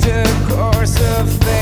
the course of things.